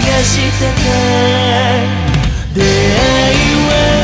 してた出会いは